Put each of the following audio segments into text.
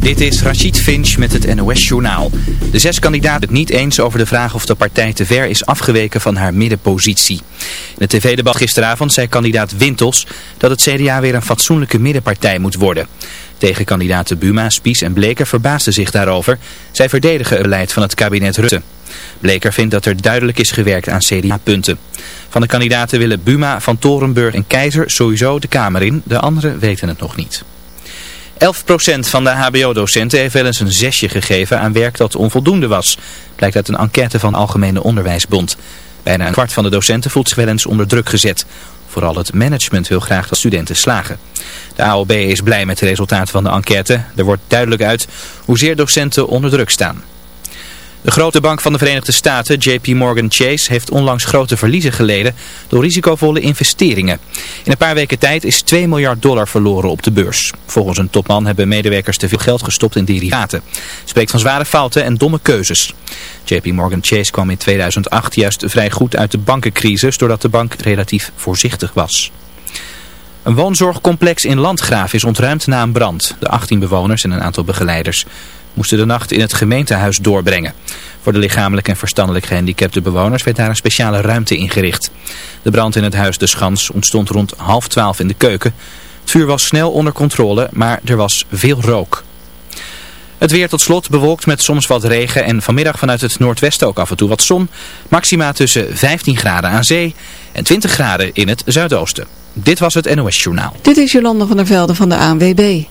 Dit is Rachid Finch met het NOS-journaal. De zes kandidaten het niet eens over de vraag of de partij te ver is afgeweken van haar middenpositie. In het tv-debat gisteravond zei kandidaat Wintels dat het CDA weer een fatsoenlijke middenpartij moet worden. Tegenkandidaten Buma, Spies en Bleker verbaasden zich daarover. Zij verdedigen het beleid van het kabinet Rutte. Bleker vindt dat er duidelijk is gewerkt aan CDA-punten. Van de kandidaten willen Buma, Van Torenburg en Keizer sowieso de Kamer in. De anderen weten het nog niet. 11% van de hbo-docenten heeft wel eens een zesje gegeven aan werk dat onvoldoende was. Blijkt uit een enquête van Algemene Onderwijsbond. Bijna een kwart van de docenten voelt zich wel eens onder druk gezet. Vooral het management wil graag dat studenten slagen. De AOB is blij met de resultaten van de enquête. Er wordt duidelijk uit hoezeer docenten onder druk staan. De grote bank van de Verenigde Staten, JP Morgan Chase, heeft onlangs grote verliezen geleden door risicovolle investeringen. In een paar weken tijd is 2 miljard dollar verloren op de beurs. Volgens een topman hebben medewerkers te veel geld gestopt in derivaten. Spreekt van zware fouten en domme keuzes. JP Morgan Chase kwam in 2008 juist vrij goed uit de bankencrisis doordat de bank relatief voorzichtig was. Een woonzorgcomplex in Landgraaf is ontruimd na een brand. De 18 bewoners en een aantal begeleiders moesten de nacht in het gemeentehuis doorbrengen. Voor de lichamelijk en verstandelijk gehandicapte bewoners werd daar een speciale ruimte ingericht. De brand in het huis De Schans ontstond rond half twaalf in de keuken. Het vuur was snel onder controle, maar er was veel rook. Het weer tot slot bewolkt met soms wat regen en vanmiddag vanuit het noordwesten ook af en toe wat zon. Maxima tussen 15 graden aan zee en 20 graden in het zuidoosten. Dit was het NOS Journaal. Dit is Jolanda van der Velde van de ANWB.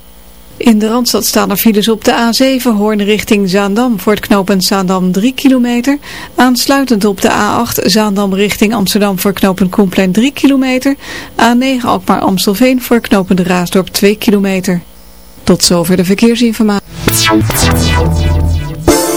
In de Randstad staan er files op de A7 Hoorn richting Zaandam voor het knooppunt Zaandam 3 kilometer. Aansluitend op de A8 Zaandam richting Amsterdam voor knooppunt Koenplein 3 kilometer. A9 Alkmaar Amstelveen voor knooppunt Raasdorp 2 kilometer. Tot zover de verkeersinformatie.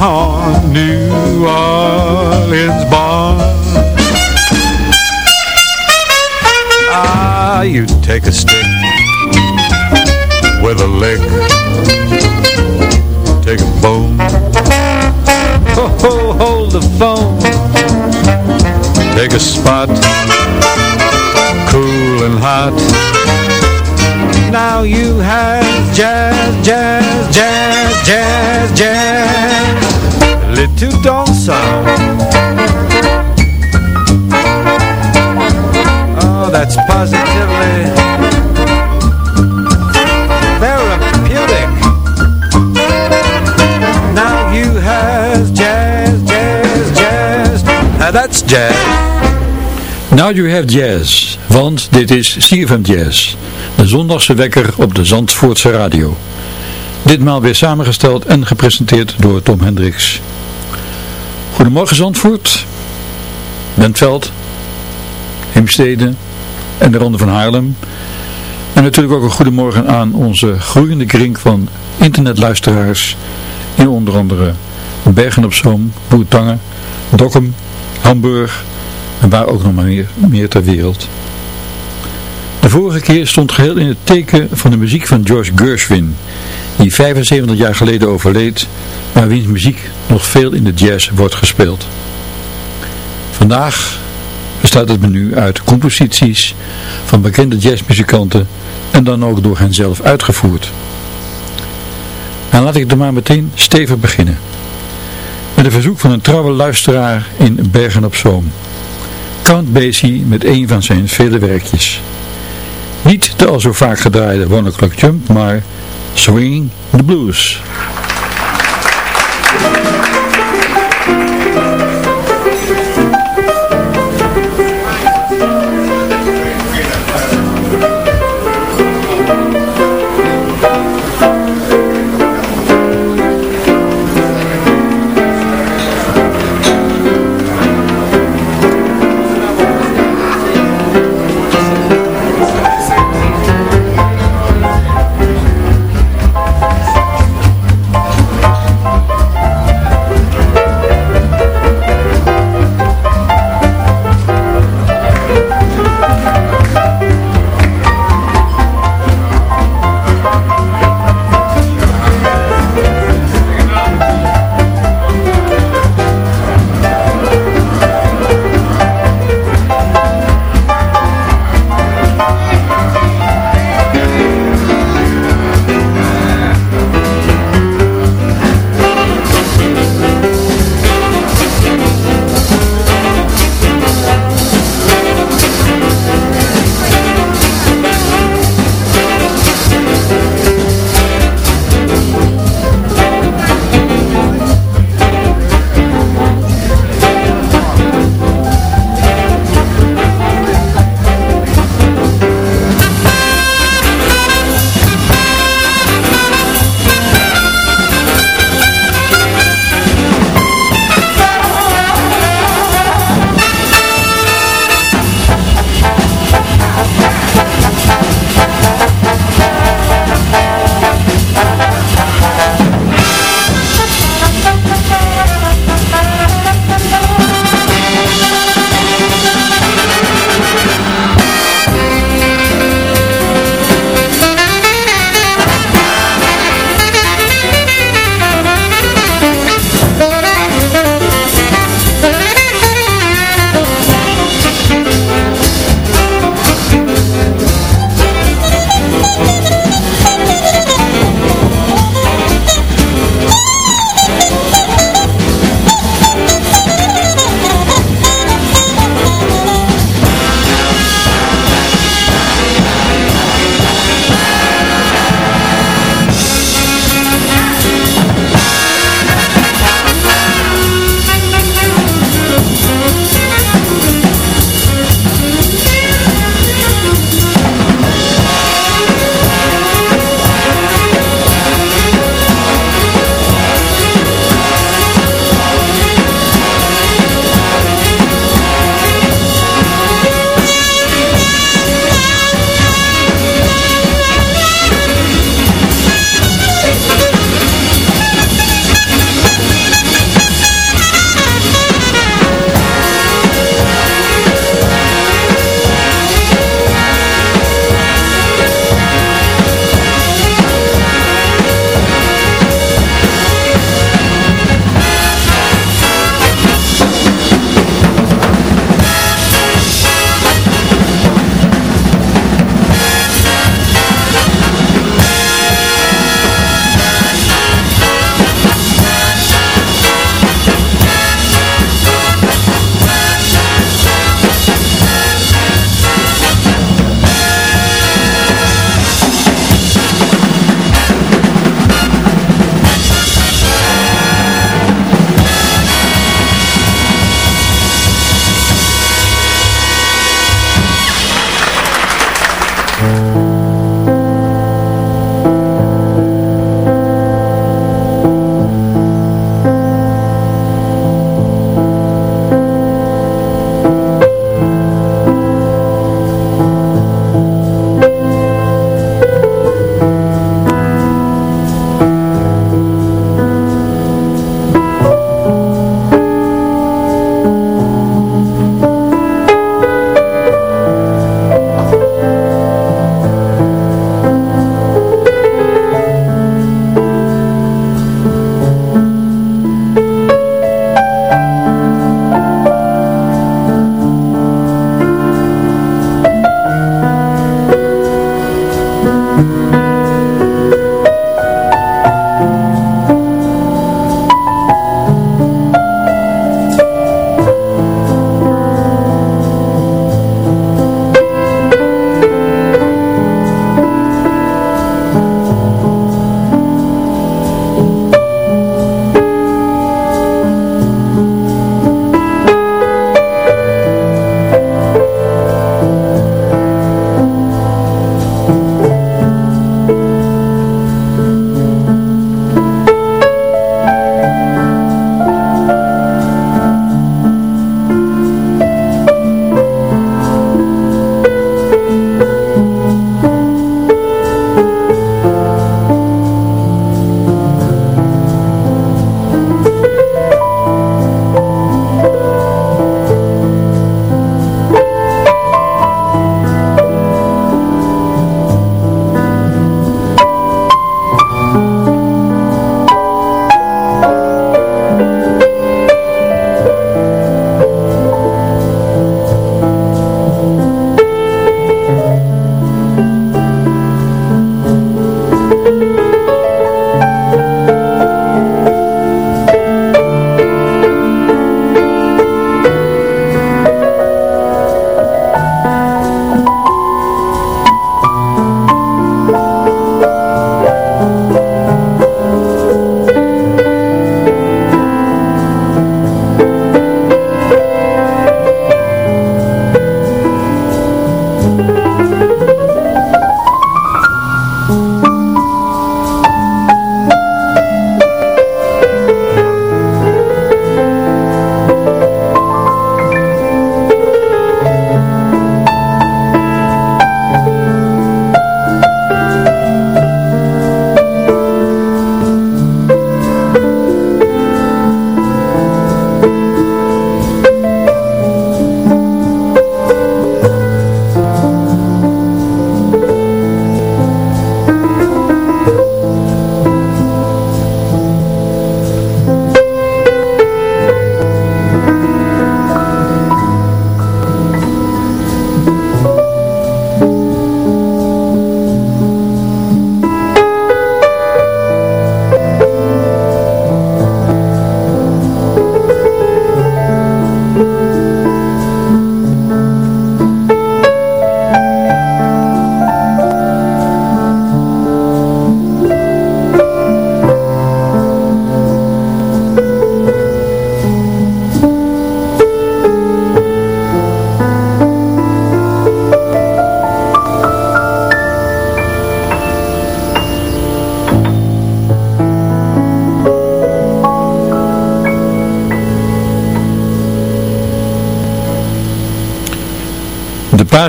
horn, New Orleans born. Ah, you take a stick with a lick. Take a bone. Ho, ho, hold the phone. Take a spot, cool and hot now you have jazz, jazz, jazz, jazz, jazz Little dansant Oh, that's positively Now you have jazz, jazz, jazz. That's jazz. Now you have jazz, want dit is CFM Jazz, de zondagse wekker op de Zandvoortse radio. Ditmaal weer samengesteld en gepresenteerd door Tom Hendricks. Goedemorgen Zandvoort, Bentveld, Heemstede en de Ronde van Haarlem. En natuurlijk ook een goedemorgen aan onze groeiende kring van internetluisteraars in onder andere Bergen op Zoom, Boertangen, Dokkum, Hamburg en waar ook nog maar meer, ter wereld. De vorige keer stond geheel in het teken van de muziek van George Gershwin, die 75 jaar geleden overleed, maar wiens muziek nog veel in de jazz wordt gespeeld. Vandaag bestaat het menu uit composities van bekende jazzmuzikanten en dan ook door hen zelf uitgevoerd. En laat ik er maar meteen stevig beginnen. Met een verzoek van een trouwe luisteraar in Bergen op Zoom. Count Basie met een van zijn vele werkjes. Niet de al zo vaak gedraaide One O'Clock Jump, maar Swinging the Blues.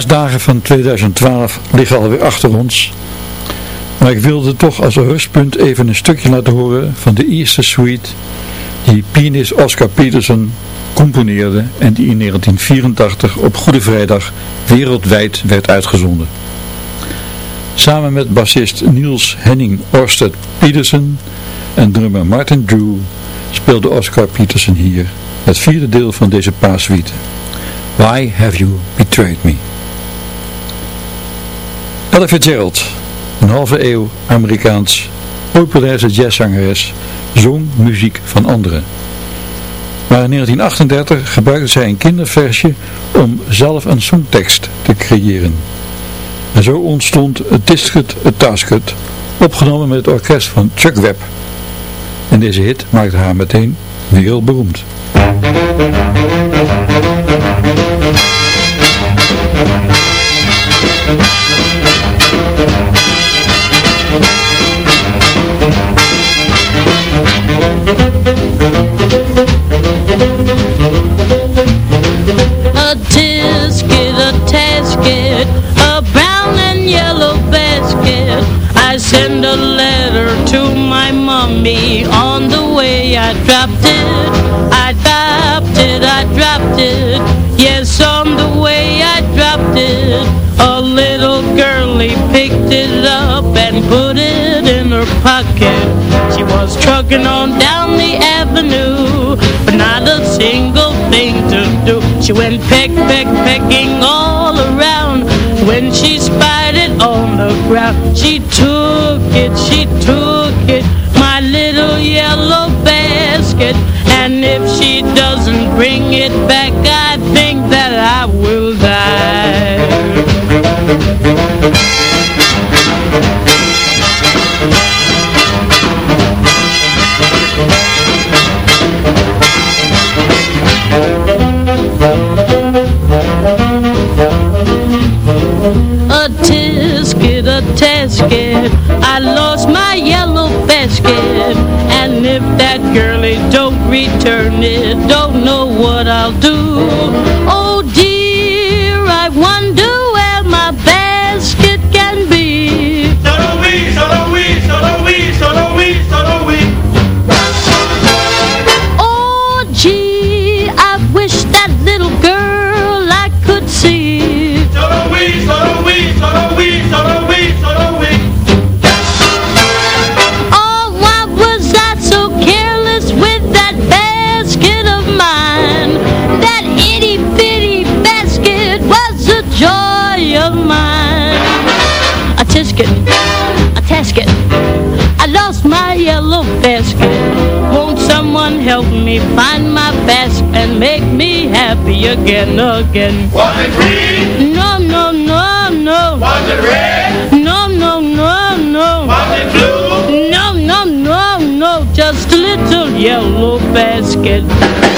Paasdagen van 2012 liggen alweer achter ons. Maar ik wilde toch als rustpunt even een stukje laten horen van de eerste suite die pianist Oscar Peterson componeerde en die in 1984 op Goede Vrijdag wereldwijd werd uitgezonden. Samen met bassist Niels Henning Orsted Peterson en drummer Martin Drew speelde Oscar Peterson hier het vierde deel van deze paassuite. Why Have You Betrayed Me? Ella Fitzgerald, een halve eeuw Amerikaans populaire jazzzangeres, zong muziek van anderen. Maar in 1938 gebruikte zij een kinderversje om zelf een songtekst te creëren. En zo ontstond het Tisket, het Tasket, opgenomen met het orkest van Chuck Webb. En deze hit maakte haar meteen wereldberoemd. A dropped it. I dropped it, I dropped it. Picked it up and put it in her pocket. She was trucking on down the avenue, but not a single thing to do. She went peck, peck, pecking all around. When she spied it on the ground, she took it, she took it, my little yellow basket. And if she doesn't bring it back, don't return it. Don't know what I'll do happy again, again? Was it green? No, no, no, no. Was it red? No, no, no, no. Was it blue? No, no, no, no, just a little yellow basket.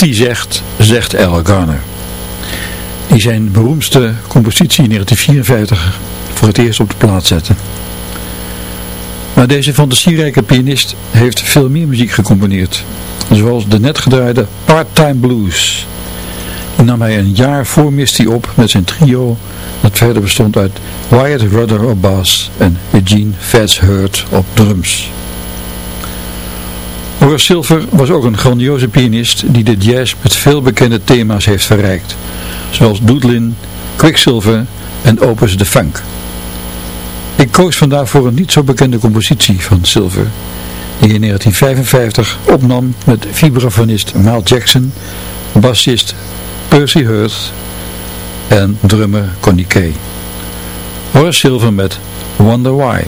Misty zegt, zegt Al Garner. Die zijn beroemdste compositie in 1954 voor het eerst op de plaat zette. Maar deze fantasierijke pianist heeft veel meer muziek gecomponeerd. Zoals de net gedraaide Part-Time Blues. Die nam hij een jaar voor Misty op met zijn trio dat verder bestond uit Wyatt Rudder op bas en Eugene Fats Hurt op drums. Horace Silver was ook een grandioze pianist die de jazz met veel bekende thema's heeft verrijkt, zoals Doodlin, Quicksilver en Opus de Funk. Ik koos vandaag voor een niet zo bekende compositie van Silver, die in 1955 opnam met vibrafonist Mal Jackson, bassist Percy Hurt en drummer Connie Kay. Horace Silver met Wonder Why.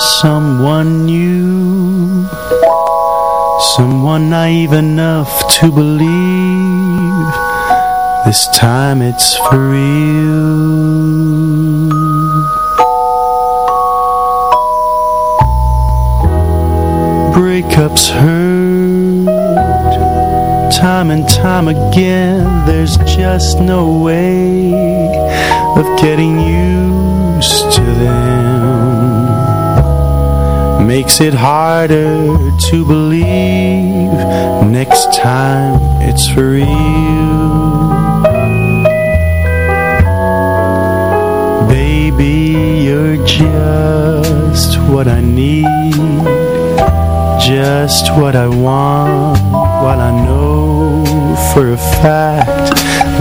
Someone new. Someone naive enough to believe This time it's for real. Breakups hurt Time and time again. There's just no way Of getting Makes it harder to believe. Next time it's for real Baby, you're just what I need. Just what I want. While I know for a fact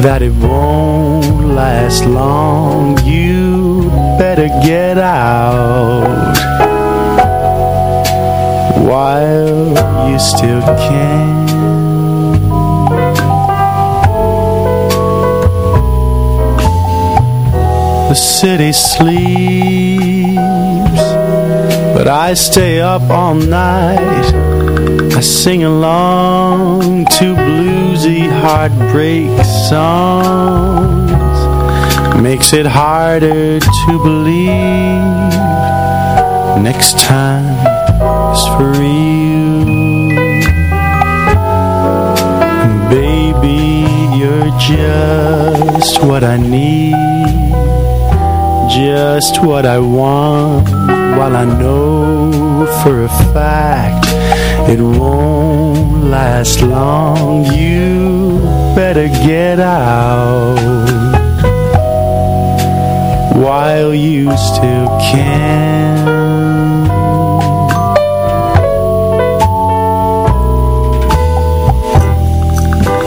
That it won't last long You better get out While you still can. The city sleeps but I stay up all night. I sing along to bluesy heartbreak songs. Makes it harder to believe Next time for and Baby, you're just what I need Just what I want. While I know for a fact it won't last long You better get out. While you still can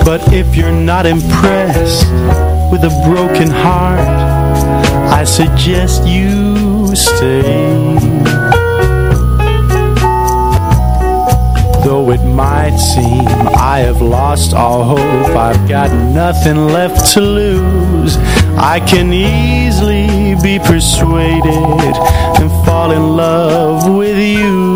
But if you're not impressed with a broken heart I suggest you stay. Though it might seem I have lost all hope I've got nothing left to lose. I can easily be persuaded And fall in love with you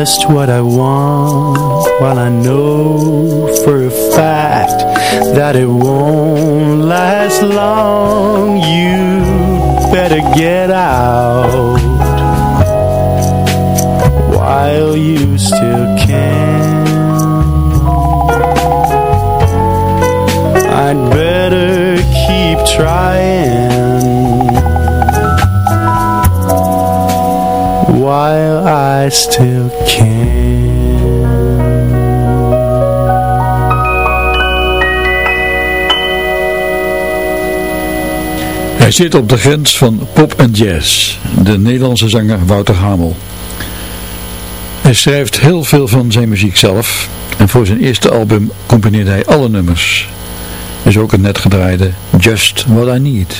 Just what I want. While I know for a fact That it won't last long You better get out. While you still still can. Hij zit op de grens van pop en jazz, de Nederlandse zanger Wouter Hamel. Hij schrijft heel veel van zijn muziek zelf en voor zijn eerste album componeerde hij alle nummers. Dus ook het net gedraaide Just What I Need.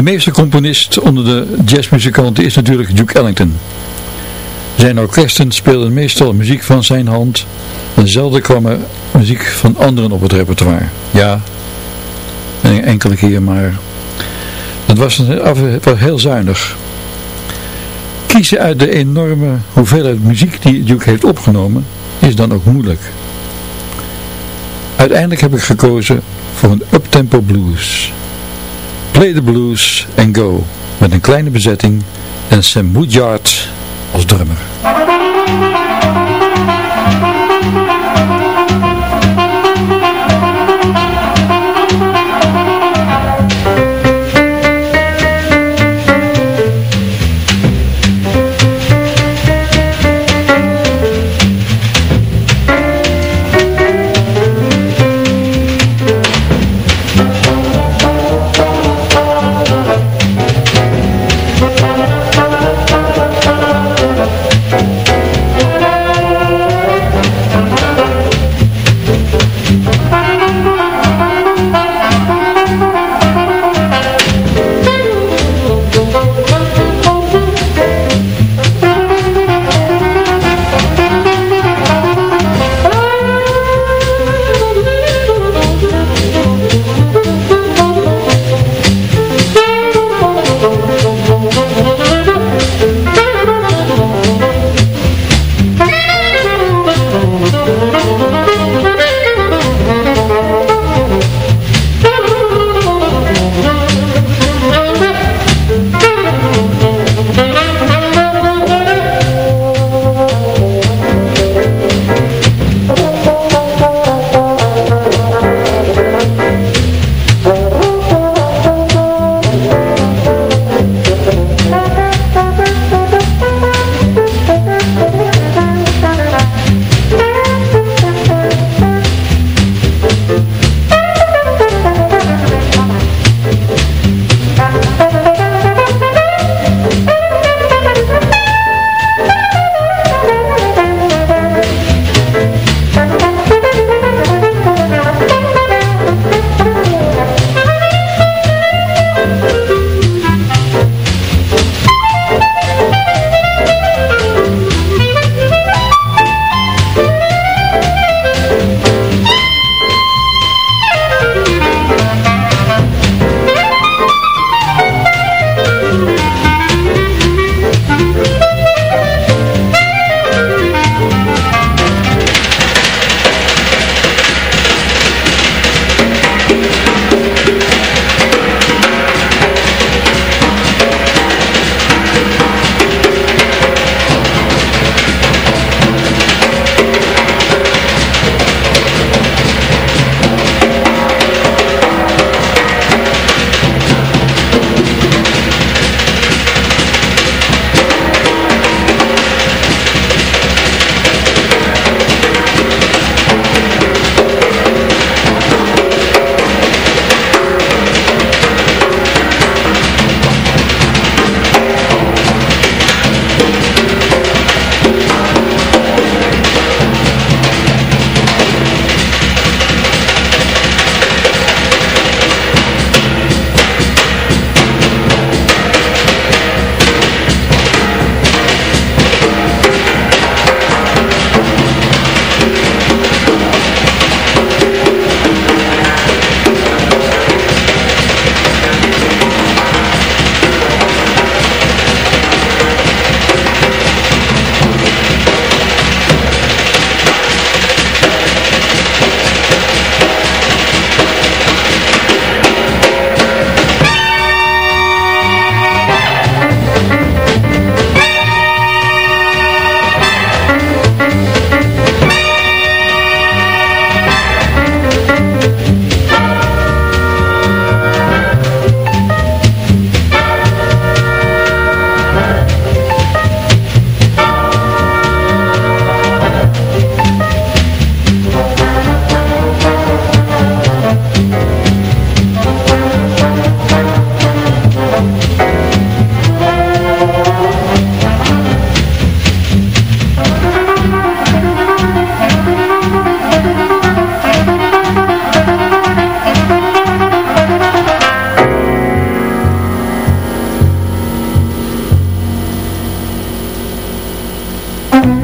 De meeste componist onder de jazzmuzikanten is natuurlijk Duke Ellington. Zijn orkesten speelden meestal muziek van zijn hand en zelden kwam er muziek van anderen op het repertoire. Ja, enkele keer, maar dat was af heel zuinig. Kiezen uit de enorme hoeveelheid muziek die Duke heeft opgenomen is dan ook moeilijk. Uiteindelijk heb ik gekozen voor een uptempo blues. Play the Blues and Go met een kleine bezetting en Sam Woodyard als drummer.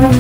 Dat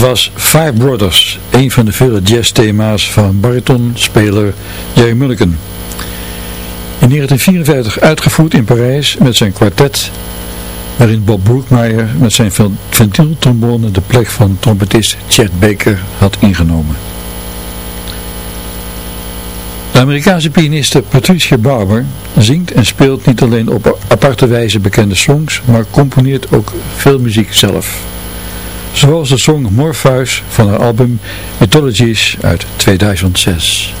was Five Brothers, een van de vele jazzthema's van baritonspeler Jerry Mulligan. In 1954 uitgevoerd in Parijs met zijn kwartet, waarin Bob Brookmeyer met zijn ventieltrombone de plek van trompetist Chet Baker had ingenomen. De Amerikaanse pianiste Patricia Barber zingt en speelt niet alleen op aparte wijze bekende songs, maar componeert ook veel muziek zelf zoals de song Morpheus van haar album Mythologies uit 2006.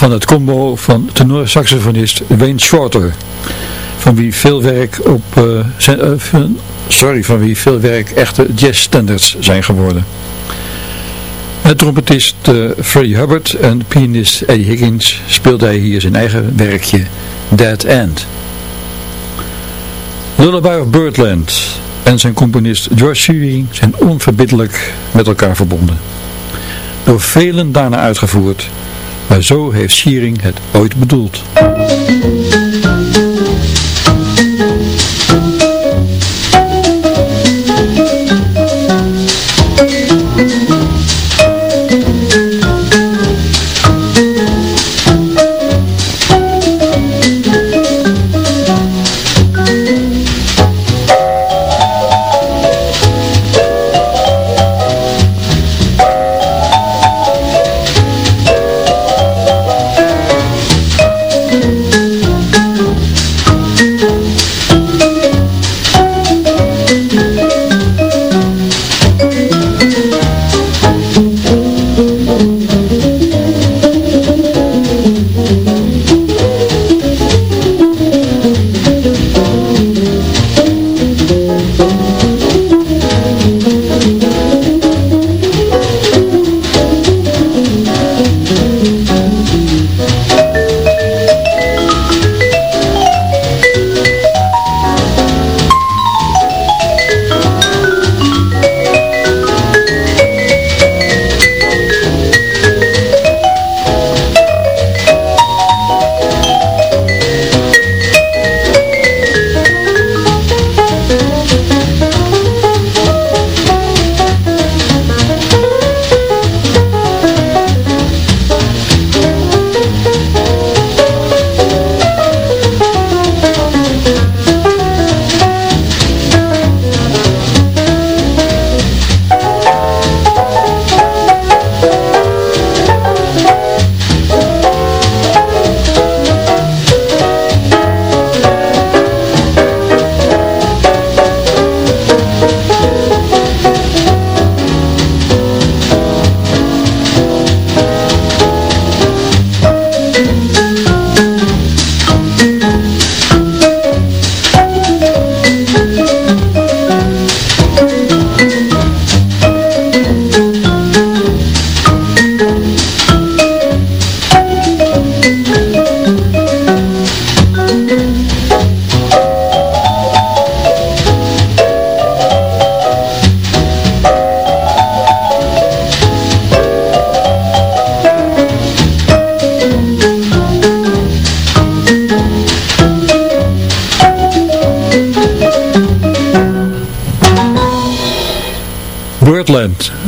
Van het combo van tenorsaxofonist Wayne Shorter, van wie veel werk op, uh, zijn, uh, sorry, van wie veel werk echte jazzstandards zijn geworden. Met trompetist uh, Freddie Hubbard en pianist Eddie Higgins speelde hij hier zijn eigen werkje Dead End. Lullaby of Birdland en zijn componist George Shearing zijn onverbiddelijk met elkaar verbonden. Door velen daarna uitgevoerd, maar zo heeft Shearing het ooit bedoeld.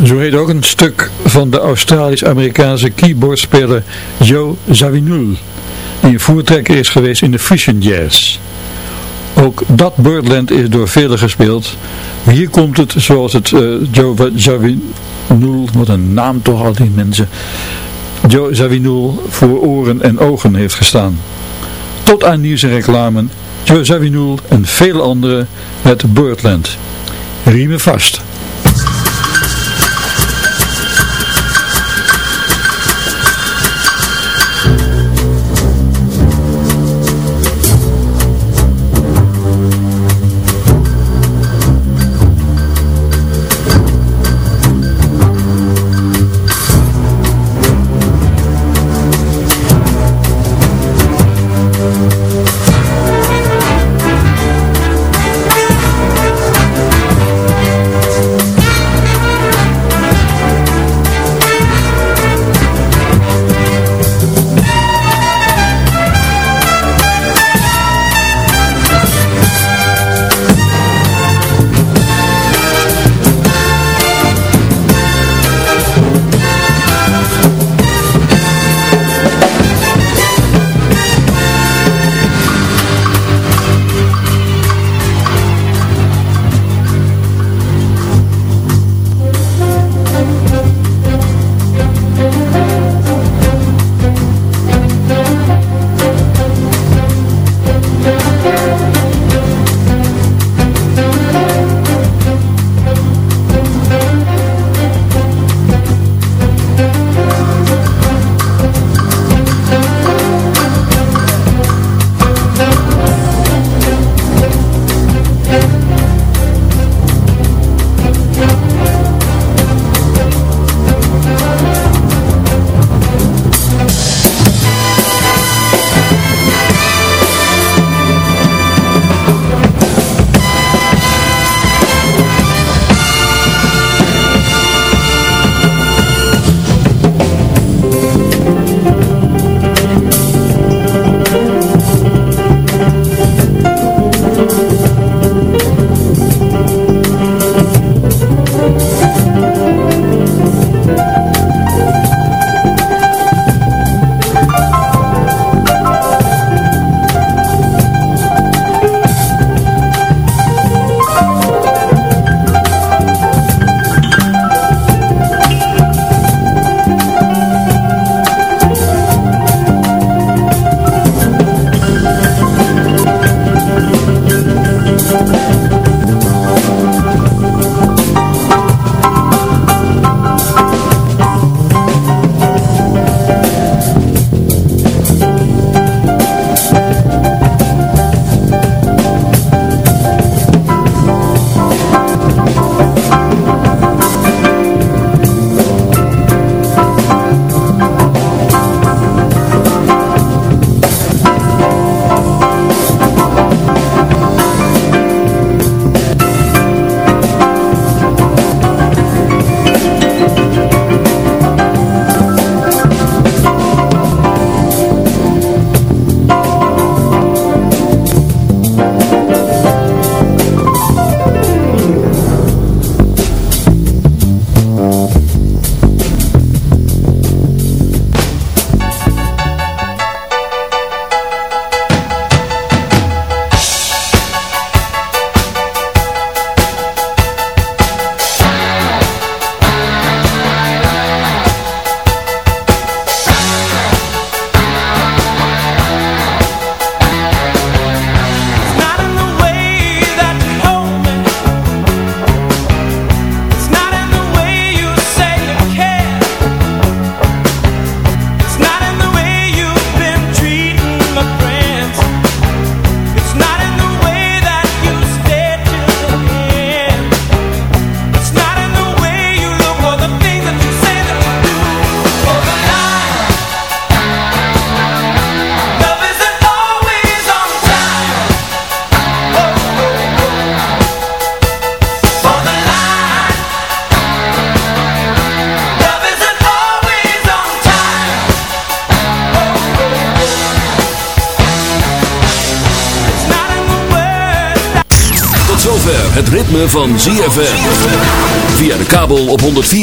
Zo heet ook een stuk van de Australisch-Amerikaanse keyboardspeler Joe Zawinul, die een voertrekker is geweest in de fusion jazz. Ook dat Birdland is door velen gespeeld. Hier komt het zoals het uh, Joe Zawinul, wat een naam toch al die mensen, Joe Zawinul voor oren en ogen heeft gestaan. Tot aan nieuws reclame, Joe Zawinul en vele anderen met Birdland. Riemen vast.